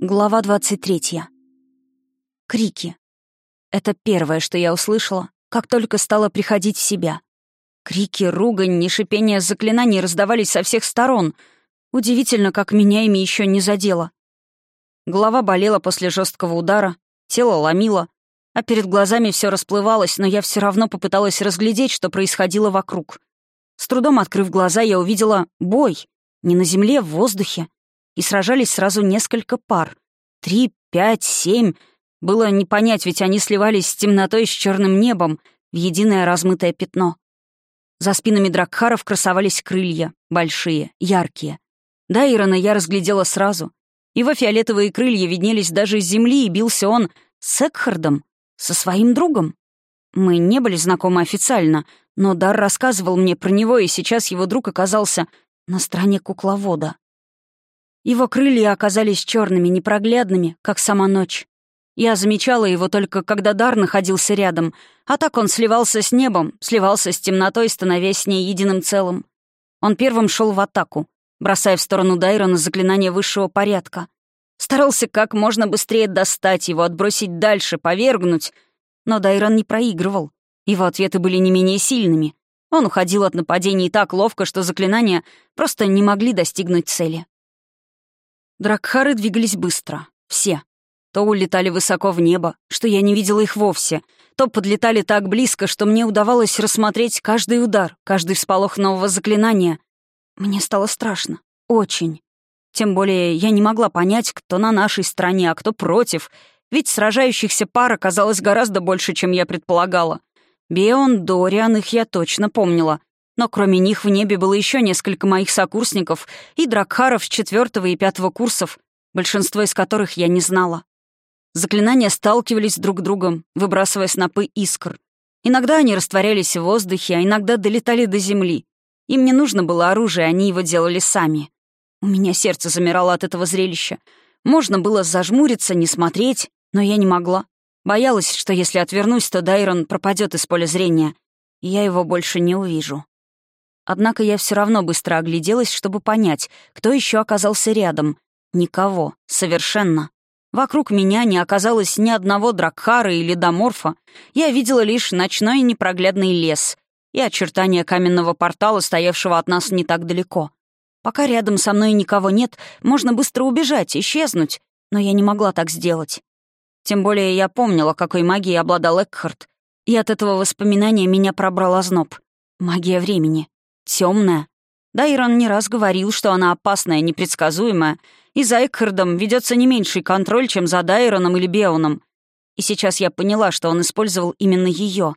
Глава 23. Крики. Это первое, что я услышала, как только стала приходить в себя. Крики, ругань, и шипение заклинаний раздавались со всех сторон. Удивительно, как меня ими еще не задело. Голова болела после жесткого удара, тело ломило, а перед глазами все расплывалось, но я все равно попыталась разглядеть, что происходило вокруг. С трудом открыв глаза, я увидела бой. Не на земле, в воздухе и сражались сразу несколько пар. Три, пять, семь. Было не понять, ведь они сливались с темнотой с черным небом в единое размытое пятно. За спинами Дракхаров красовались крылья, большие, яркие. Дайрона я разглядела сразу. Его фиолетовые крылья виднелись даже с земли, и бился он с Экхардом, со своим другом. Мы не были знакомы официально, но Дар рассказывал мне про него, и сейчас его друг оказался на стороне кукловода. Его крылья оказались черными, непроглядными, как сама ночь. Я замечала его только, когда Дар находился рядом, а так он сливался с небом, сливался с темнотой, становясь с ней единым целым. Он первым шел в атаку, бросая в сторону Дайрона заклинание высшего порядка. Старался как можно быстрее достать его, отбросить дальше, повергнуть. Но Дайрон не проигрывал. Его ответы были не менее сильными. Он уходил от нападений так ловко, что заклинания просто не могли достигнуть цели. Дракхары двигались быстро. Все. То улетали высоко в небо, что я не видела их вовсе, то подлетали так близко, что мне удавалось рассмотреть каждый удар, каждый всполох нового заклинания. Мне стало страшно. Очень. Тем более я не могла понять, кто на нашей стороне, а кто против, ведь сражающихся пар оказалось гораздо больше, чем я предполагала. Беон, Дориан, их я точно помнила. Но кроме них в небе было еще несколько моих сокурсников и дракхаров с четвертого и пятого курсов, большинство из которых я не знала. Заклинания сталкивались друг с другом, выбрасывая снопы искр. Иногда они растворялись в воздухе, а иногда долетали до земли. Им не нужно было оружие, они его делали сами. У меня сердце замирало от этого зрелища. Можно было зажмуриться, не смотреть, но я не могла. Боялась, что если отвернусь, то Дайрон пропадет из поля зрения, и я его больше не увижу. Однако я все равно быстро огляделась, чтобы понять, кто еще оказался рядом. Никого. Совершенно. Вокруг меня не оказалось ни одного дракхара или доморфа. Я видела лишь ночной непроглядный лес и очертания каменного портала, стоявшего от нас не так далеко. Пока рядом со мной никого нет, можно быстро убежать, исчезнуть, но я не могла так сделать. Тем более я помнила, какой магией обладал Экхард, и от этого воспоминания меня пробрал озноб. Магия времени темная. Дайрон не раз говорил, что она опасная, непредсказуемая, и за Экхардом ведется не меньший контроль, чем за Дайроном или Беоном. И сейчас я поняла, что он использовал именно ее.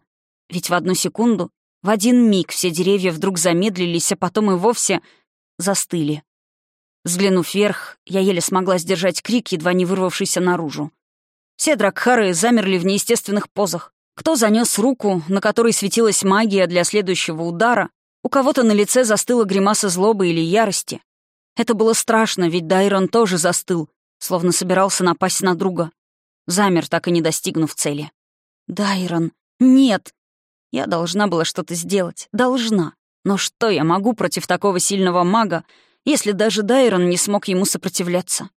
Ведь в одну секунду, в один миг все деревья вдруг замедлились, а потом и вовсе застыли. Взглянув вверх, я еле смогла сдержать крик, едва не вырвавшийся наружу. Все дракхары замерли в неестественных позах. Кто занес руку, на которой светилась магия для следующего удара, у кого-то на лице застыла гримаса злобы или ярости. Это было страшно, ведь Дайрон тоже застыл, словно собирался напасть на друга. Замер, так и не достигнув цели. «Дайрон, нет!» Я должна была что-то сделать. Должна. Но что я могу против такого сильного мага, если даже Дайрон не смог ему сопротивляться?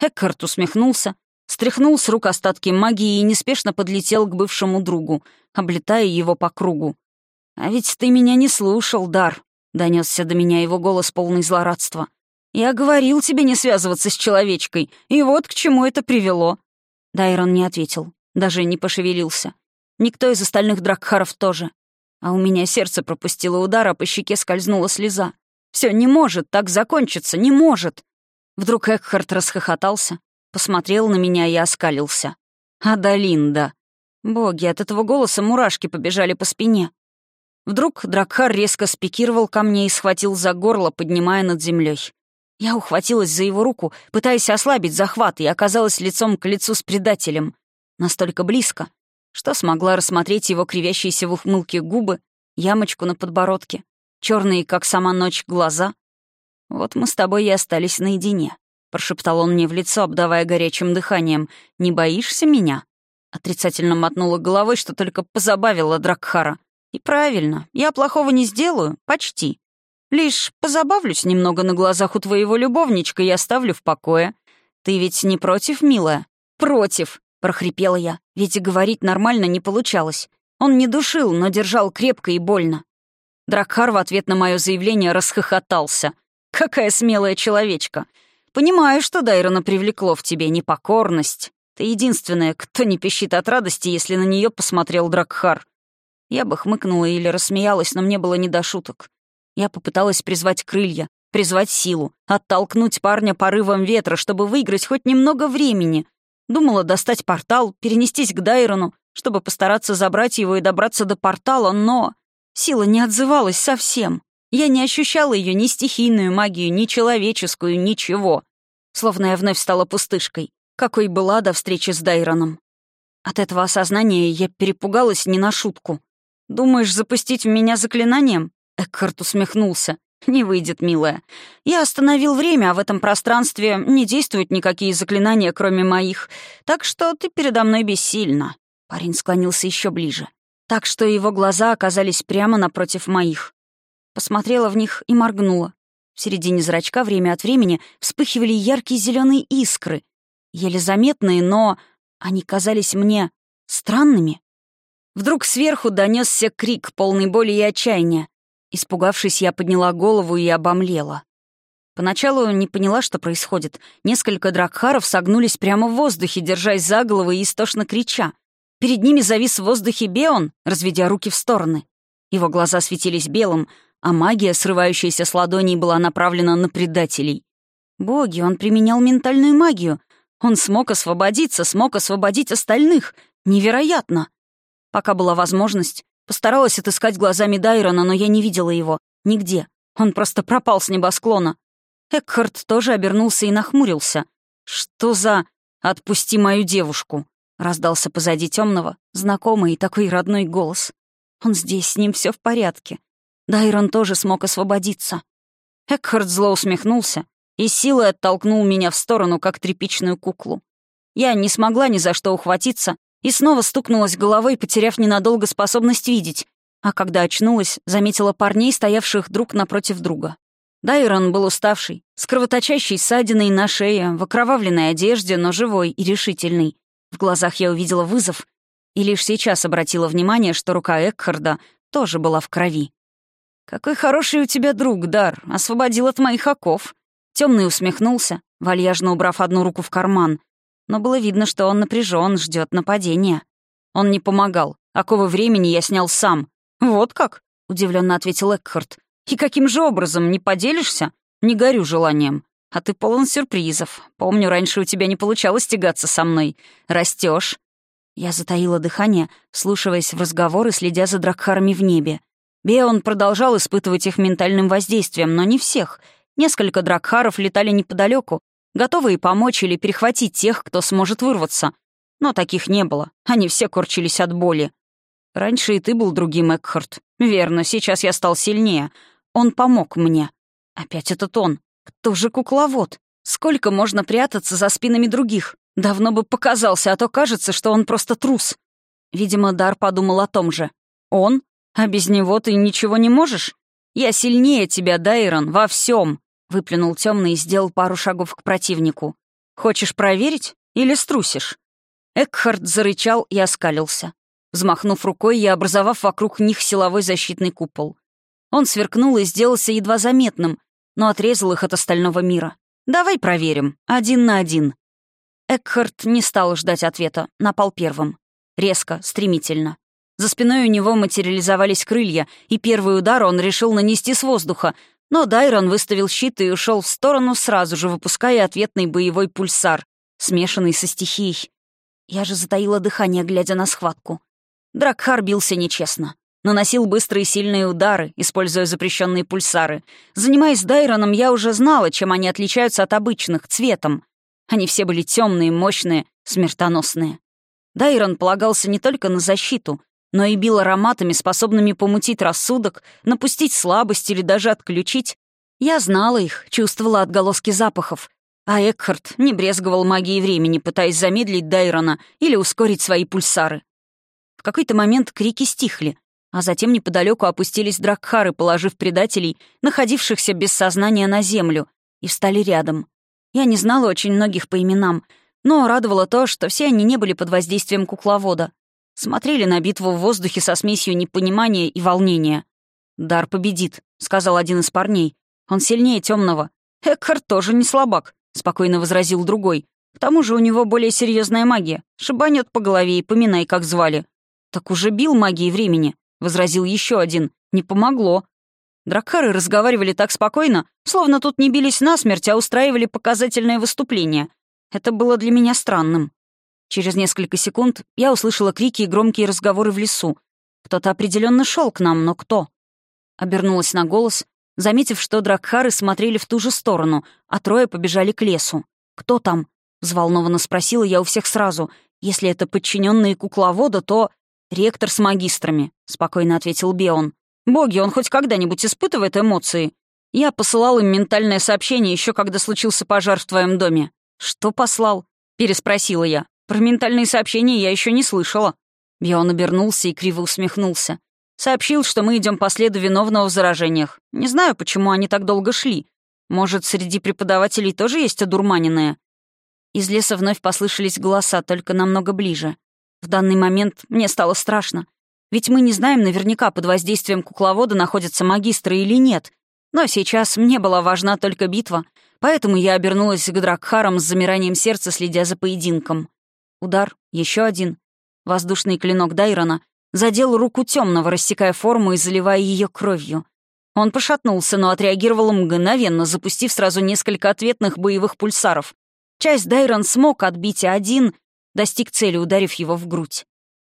Эккарт усмехнулся, стряхнул с рук остатки магии и неспешно подлетел к бывшему другу, облетая его по кругу. «А ведь ты меня не слушал, Дар», — донесся до меня его голос полный злорадства. «Я говорил тебе не связываться с человечкой, и вот к чему это привело». Дайрон не ответил, даже не пошевелился. Никто из остальных Дракхаров тоже. А у меня сердце пропустило удар, а по щеке скользнула слеза. Все не может так закончиться, не может. Вдруг Экхард расхохотался, посмотрел на меня и оскалился. «Адалинда!» Боги, от этого голоса мурашки побежали по спине. Вдруг Дракхар резко спикировал ко мне и схватил за горло, поднимая над землей. Я ухватилась за его руку, пытаясь ослабить захват, и оказалась лицом к лицу с предателем. Настолько близко, что смогла рассмотреть его кривящиеся в ухмылке губы, ямочку на подбородке, черные, как сама ночь, глаза. «Вот мы с тобой и остались наедине», — прошептал он мне в лицо, обдавая горячим дыханием. «Не боишься меня?» Отрицательно мотнула головой, что только позабавила Дракхара — и правильно, я плохого не сделаю, почти. Лишь позабавлюсь немного на глазах у твоего любовничка и оставлю в покое. «Ты ведь не против, милая?» «Против!» — прохрипела я, ведь и говорить нормально не получалось. Он не душил, но держал крепко и больно. Дракхар в ответ на мое заявление расхохотался. «Какая смелая человечка! Понимаю, что Дайрона привлекло в тебе непокорность. Ты единственная, кто не пищит от радости, если на нее посмотрел Дракхар. Я бы хмыкнула или рассмеялась, но мне было не до шуток. Я попыталась призвать крылья, призвать силу, оттолкнуть парня порывом ветра, чтобы выиграть хоть немного времени. Думала достать портал, перенестись к Дайрону, чтобы постараться забрать его и добраться до портала, но... Сила не отзывалась совсем. Я не ощущала ее ни стихийную магию, ни человеческую, ничего. Словно я вновь стала пустышкой, какой была до встречи с Дайроном. От этого осознания я перепугалась не на шутку. «Думаешь, запустить в меня заклинанием?» Экхарт усмехнулся. «Не выйдет, милая. Я остановил время, а в этом пространстве не действуют никакие заклинания, кроме моих. Так что ты передо мной бессильна». Парень склонился еще ближе. Так что его глаза оказались прямо напротив моих. Посмотрела в них и моргнула. В середине зрачка время от времени вспыхивали яркие зеленые искры. Еле заметные, но они казались мне странными. Вдруг сверху донесся крик, полный боли и отчаяния. Испугавшись, я подняла голову и обомлела. Поначалу не поняла, что происходит. Несколько дракхаров согнулись прямо в воздухе, держась за головы и истошно крича. Перед ними завис в воздухе Беон, разведя руки в стороны. Его глаза светились белым, а магия, срывающаяся с ладоней, была направлена на предателей. Боги, он применял ментальную магию. Он смог освободиться, смог освободить остальных. Невероятно! Пока была возможность, постаралась отыскать глазами Дайрона, но я не видела его. Нигде. Он просто пропал с небосклона. Экхард тоже обернулся и нахмурился. «Что за... Отпусти мою девушку!» Раздался позади темного, знакомый и такой родной голос. Он здесь, с ним все в порядке. Дайрон тоже смог освободиться. Экхард зло усмехнулся и силой оттолкнул меня в сторону, как тряпичную куклу. Я не смогла ни за что ухватиться, и снова стукнулась головой, потеряв ненадолго способность видеть, а когда очнулась, заметила парней, стоявших друг напротив друга. Дайрон был уставший, с кровоточащей ссадиной на шее, в окровавленной одежде, но живой и решительный. В глазах я увидела вызов и лишь сейчас обратила внимание, что рука Экхарда тоже была в крови. «Какой хороший у тебя друг, Дар, освободил от моих оков». Темный усмехнулся, вальяжно убрав одну руку в карман, но было видно, что он напряжен, ждет нападения. Он не помогал. Оковы времени я снял сам. «Вот как?» — удивленно ответил Экхард. «И каким же образом, не поделишься? Не горю желанием. А ты полон сюрпризов. Помню, раньше у тебя не получалось тягаться со мной. Растешь. Я затаила дыхание, вслушиваясь в разговоры, следя за дракхарами в небе. Беон продолжал испытывать их ментальным воздействием, но не всех. Несколько дракхаров летали неподалеку, готовые помочь или перехватить тех, кто сможет вырваться. Но таких не было, они все корчились от боли. Раньше и ты был другим, Экхард. Верно, сейчас я стал сильнее. Он помог мне. Опять этот он. Кто же кукловод? Сколько можно прятаться за спинами других? Давно бы показался, а то кажется, что он просто трус. Видимо, Дар подумал о том же. Он? А без него ты ничего не можешь? Я сильнее тебя, Дайрон, во всем. Выплюнул темный и сделал пару шагов к противнику. «Хочешь проверить? Или струсишь?» Экхард зарычал и оскалился. Взмахнув рукой и образовав вокруг них силовой защитный купол. Он сверкнул и сделался едва заметным, но отрезал их от остального мира. «Давай проверим. Один на один». Экхард не стал ждать ответа, напал первым. Резко, стремительно. За спиной у него материализовались крылья, и первый удар он решил нанести с воздуха, но Дайрон выставил щит и ушел в сторону, сразу же выпуская ответный боевой пульсар, смешанный со стихией. Я же затаила дыхание, глядя на схватку. Дракхар бился нечестно. Наносил быстрые сильные удары, используя запрещенные пульсары. Занимаясь Дайроном, я уже знала, чем они отличаются от обычных, цветом. Они все были темные, мощные, смертоносные. Дайрон полагался не только на защиту, но и бил ароматами, способными помутить рассудок, напустить слабость или даже отключить. Я знала их, чувствовала отголоски запахов, а Экхард не брезговал магией времени, пытаясь замедлить Дайрона или ускорить свои пульсары. В какой-то момент крики стихли, а затем неподалеку опустились дракхары, положив предателей, находившихся без сознания на землю, и встали рядом. Я не знала очень многих по именам, но радовало то, что все они не были под воздействием кукловода. Смотрели на битву в воздухе со смесью непонимания и волнения. «Дар победит», — сказал один из парней. «Он сильнее темного. Экхард тоже не слабак», — спокойно возразил другой. «К тому же у него более серьезная магия. Шибанет по голове и поминай, как звали». «Так уже бил магией времени», — возразил еще один. «Не помогло». Дракхары разговаривали так спокойно, словно тут не бились насмерть, а устраивали показательное выступление. Это было для меня странным. Через несколько секунд я услышала крики и громкие разговоры в лесу. Кто-то определенно шел к нам, но кто? Обернулась на голос, заметив, что дракхары смотрели в ту же сторону, а трое побежали к лесу. «Кто там?» — взволнованно спросила я у всех сразу. «Если это подчиненные кукловода, то...» «Ректор с магистрами», — спокойно ответил Беон. «Боги, он хоть когда-нибудь испытывает эмоции?» «Я посылал им ментальное сообщение еще когда случился пожар в твоем доме». «Что послал?» — переспросила я. Про ментальные сообщения я еще не слышала». Бион обернулся и криво усмехнулся. Сообщил, что мы идем по следу виновного в заражениях. Не знаю, почему они так долго шли. Может, среди преподавателей тоже есть одурманенные? Из леса вновь послышались голоса, только намного ближе. В данный момент мне стало страшно. Ведь мы не знаем наверняка, под воздействием кукловода находятся магистры или нет. Но сейчас мне была важна только битва, поэтому я обернулась к Дракхарам с замиранием сердца, следя за поединком. Удар, еще один. Воздушный клинок Дайрона задел руку темного, рассекая форму и заливая ее кровью. Он пошатнулся, но отреагировал мгновенно, запустив сразу несколько ответных боевых пульсаров. Часть Дайрон смог отбить, а один достиг цели, ударив его в грудь.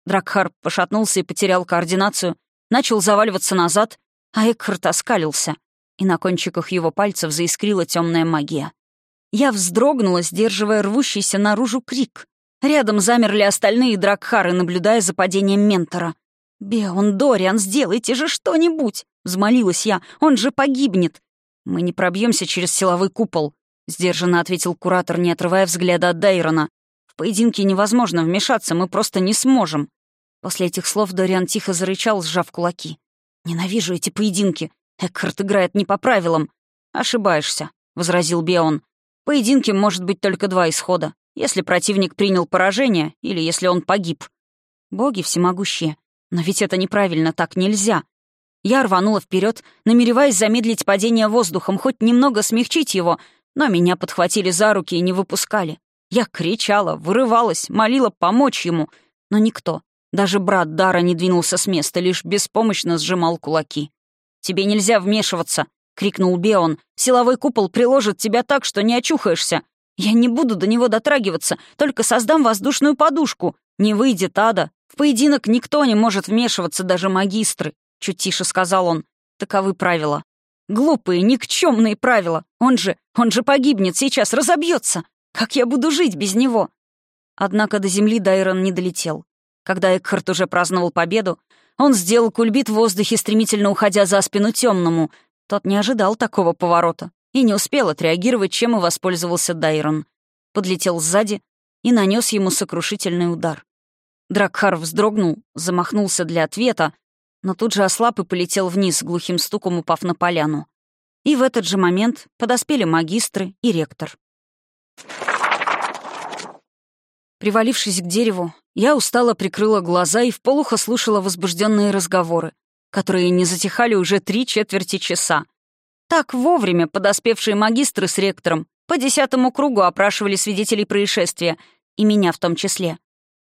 Дракхар пошатнулся и потерял координацию, начал заваливаться назад, а Экхарт оскалился, и на кончиках его пальцев заискрила темная магия. Я вздрогнула, сдерживая рвущийся наружу крик. Рядом замерли остальные дракхары, наблюдая за падением ментора. «Беон, Дориан, сделайте же что-нибудь!» — взмолилась я. «Он же погибнет!» «Мы не пробьемся через силовой купол», — сдержанно ответил куратор, не отрывая взгляда от Дайрона. «В поединке невозможно вмешаться, мы просто не сможем». После этих слов Дориан тихо зарычал, сжав кулаки. «Ненавижу эти поединки. Экхарт играет не по правилам». «Ошибаешься», — возразил Беон. «В поединке может быть только два исхода если противник принял поражение или если он погиб. Боги всемогущие. Но ведь это неправильно, так нельзя. Я рванула вперед, намереваясь замедлить падение воздухом, хоть немного смягчить его, но меня подхватили за руки и не выпускали. Я кричала, вырывалась, молила помочь ему, но никто, даже брат Дара не двинулся с места, лишь беспомощно сжимал кулаки. «Тебе нельзя вмешиваться!» — крикнул Беон. «Силовой купол приложит тебя так, что не очухаешься. Я не буду до него дотрагиваться, только создам воздушную подушку. Не выйдет ада. В поединок никто не может вмешиваться, даже магистры», — чуть тише сказал он. «Таковы правила». «Глупые, никчемные правила. Он же, он же погибнет сейчас, разобьется. Как я буду жить без него?» Однако до земли Дайрон не долетел. Когда Экхарт уже праздновал победу, он сделал кульбит в воздухе, стремительно уходя за спину темному. Тот не ожидал такого поворота и не успел отреагировать, чем и воспользовался Дайрон. Подлетел сзади и нанес ему сокрушительный удар. Дракхар вздрогнул, замахнулся для ответа, но тут же ослаб и полетел вниз, глухим стуком упав на поляну. И в этот же момент подоспели магистры и ректор. Привалившись к дереву, я устало прикрыла глаза и вполуха слушала возбужденные разговоры, которые не затихали уже три четверти часа, так вовремя подоспевшие магистры с ректором по десятому кругу опрашивали свидетелей происшествия, и меня в том числе.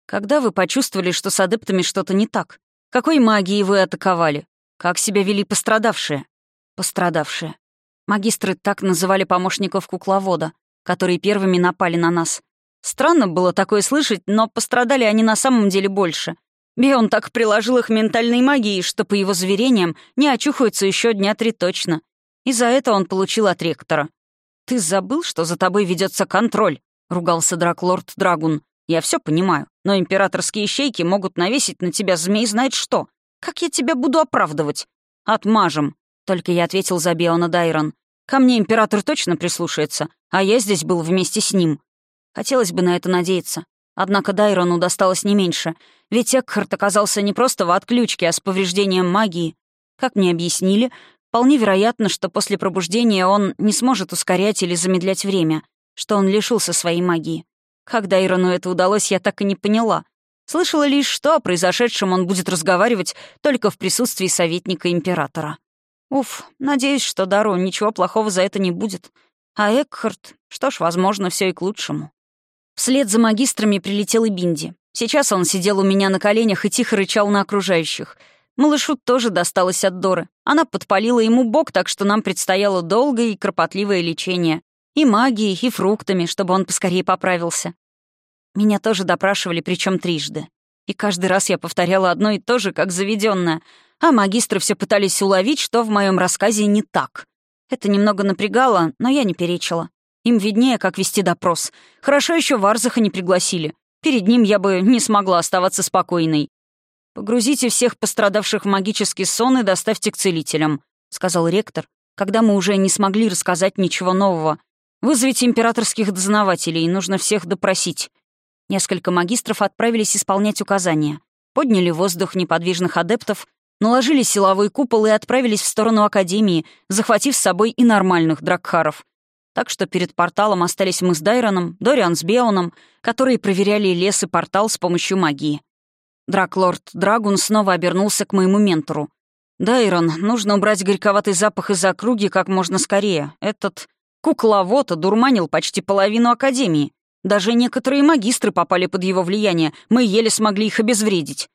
Когда вы почувствовали, что с адептами что-то не так? Какой магией вы атаковали? Как себя вели пострадавшие? Пострадавшие. Магистры так называли помощников кукловода, которые первыми напали на нас. Странно было такое слышать, но пострадали они на самом деле больше. Бион так приложил их ментальной магией, что, по его заверениям, не очухаются еще дня три точно. И за это он получил от ректора. «Ты забыл, что за тобой ведется контроль?» — ругался Драклорд Драгун. «Я все понимаю, но императорские щейки могут навесить на тебя змей знает что. Как я тебя буду оправдывать?» «Отмажем», — только я ответил за Беона Дайрон. «Ко мне император точно прислушается, а я здесь был вместе с ним». Хотелось бы на это надеяться. Однако Дайрону досталось не меньше, ведь Экхарт оказался не просто в отключке, а с повреждением магии. Как мне объяснили, Вполне вероятно, что после пробуждения он не сможет ускорять или замедлять время. что он лишился своей магии. Когда Ирону это удалось, я так и не поняла. Слышала лишь, что о произошедшем он будет разговаривать только в присутствии советника императора. Уф, надеюсь, что Дару ничего плохого за это не будет. А Экхард, что ж, возможно, все и к лучшему. Вслед за магистрами прилетел и Бинди. Сейчас он сидел у меня на коленях и тихо рычал на окружающих. Малышу тоже досталось от Доры. Она подпалила ему бок, так что нам предстояло долгое и кропотливое лечение. И магией, и фруктами, чтобы он поскорее поправился. Меня тоже допрашивали, причем трижды. И каждый раз я повторяла одно и то же, как заведенное, а магистры все пытались уловить, что в моем рассказе не так. Это немного напрягало, но я не перечила. Им виднее, как вести допрос. Хорошо еще Варзаха не пригласили. Перед ним я бы не смогла оставаться спокойной. «Погрузите всех пострадавших в магический сон и доставьте к целителям», — сказал ректор, когда мы уже не смогли рассказать ничего нового. «Вызовите императорских дознавателей, нужно всех допросить». Несколько магистров отправились исполнять указания. Подняли воздух неподвижных адептов, наложили силовой купол и отправились в сторону Академии, захватив с собой и нормальных дракхаров. Так что перед порталом остались мы с Дайроном, Дориан с Беоном, которые проверяли лес и портал с помощью магии. Драклорд Драгун снова обернулся к моему ментору. «Дайрон, нужно убрать горьковатый запах из округи как можно скорее. Этот кукловод одурманил почти половину Академии. Даже некоторые магистры попали под его влияние, мы еле смогли их обезвредить».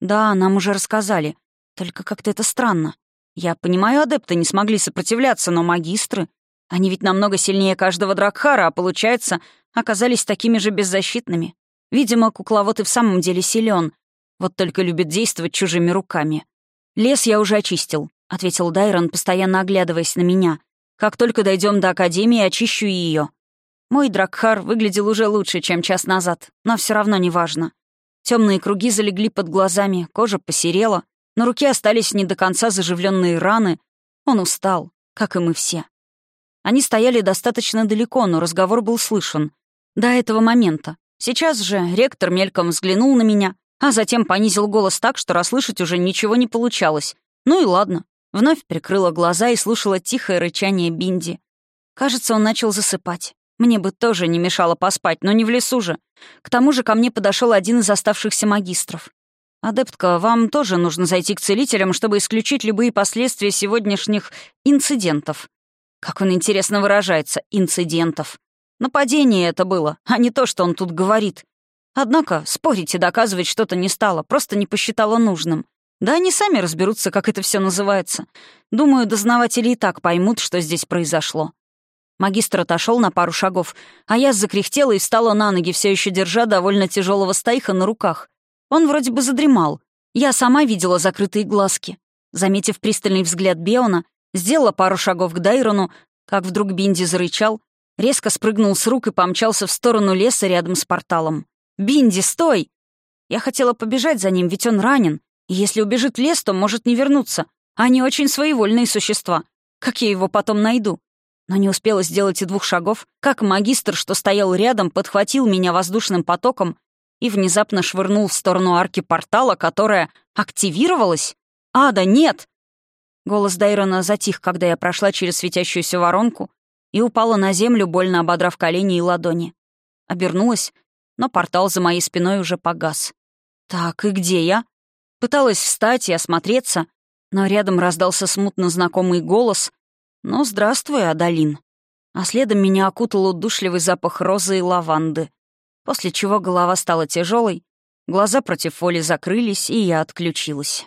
«Да, нам уже рассказали. Только как-то это странно. Я понимаю, адепты не смогли сопротивляться, но магистры... Они ведь намного сильнее каждого Дракхара, а, получается, оказались такими же беззащитными. Видимо, кукловод и в самом деле силен, вот только любит действовать чужими руками. «Лес я уже очистил», — ответил Дайрон, постоянно оглядываясь на меня. «Как только дойдем до Академии, очищу ее». Мой Дракхар выглядел уже лучше, чем час назад, но все равно неважно. Темные круги залегли под глазами, кожа посерела, на руке остались не до конца заживленные раны. Он устал, как и мы все. Они стояли достаточно далеко, но разговор был слышен. До этого момента. Сейчас же ректор мельком взглянул на меня, а затем понизил голос так, что расслышать уже ничего не получалось. Ну и ладно. Вновь прикрыла глаза и слушала тихое рычание Бинди. Кажется, он начал засыпать. Мне бы тоже не мешало поспать, но не в лесу же. К тому же ко мне подошел один из оставшихся магистров. «Адептка, вам тоже нужно зайти к целителям, чтобы исключить любые последствия сегодняшних инцидентов». Как он интересно выражается, инцидентов. Нападение это было, а не то, что он тут говорит. Однако спорить и доказывать что-то не стало, просто не посчитала нужным. Да они сами разберутся, как это все называется. Думаю, дознаватели и так поймут, что здесь произошло. Магистр отошел на пару шагов, а я закряхтела и встала на ноги, все еще держа довольно тяжелого стайха на руках. Он вроде бы задремал. Я сама видела закрытые глазки. Заметив пристальный взгляд Беона, сделала пару шагов к Дайрону, как вдруг Бинди зарычал, резко спрыгнул с рук и помчался в сторону леса рядом с порталом. «Бинди, стой!» Я хотела побежать за ним, ведь он ранен. И если убежит лес, то может не вернуться. Они очень своевольные существа. Как я его потом найду? Но не успела сделать и двух шагов, как магистр, что стоял рядом, подхватил меня воздушным потоком и внезапно швырнул в сторону арки портала, которая активировалась. «Ада, нет!» Голос Дайрона затих, когда я прошла через светящуюся воронку и упала на землю, больно ободрав колени и ладони. Обернулась, но портал за моей спиной уже погас. «Так, и где я?» Пыталась встать и осмотреться, но рядом раздался смутно знакомый голос. «Ну, здравствуй, Адалин». А следом меня окутал удушливый запах розы и лаванды, после чего голова стала тяжелой, глаза против воли закрылись, и я отключилась.